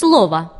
Слово.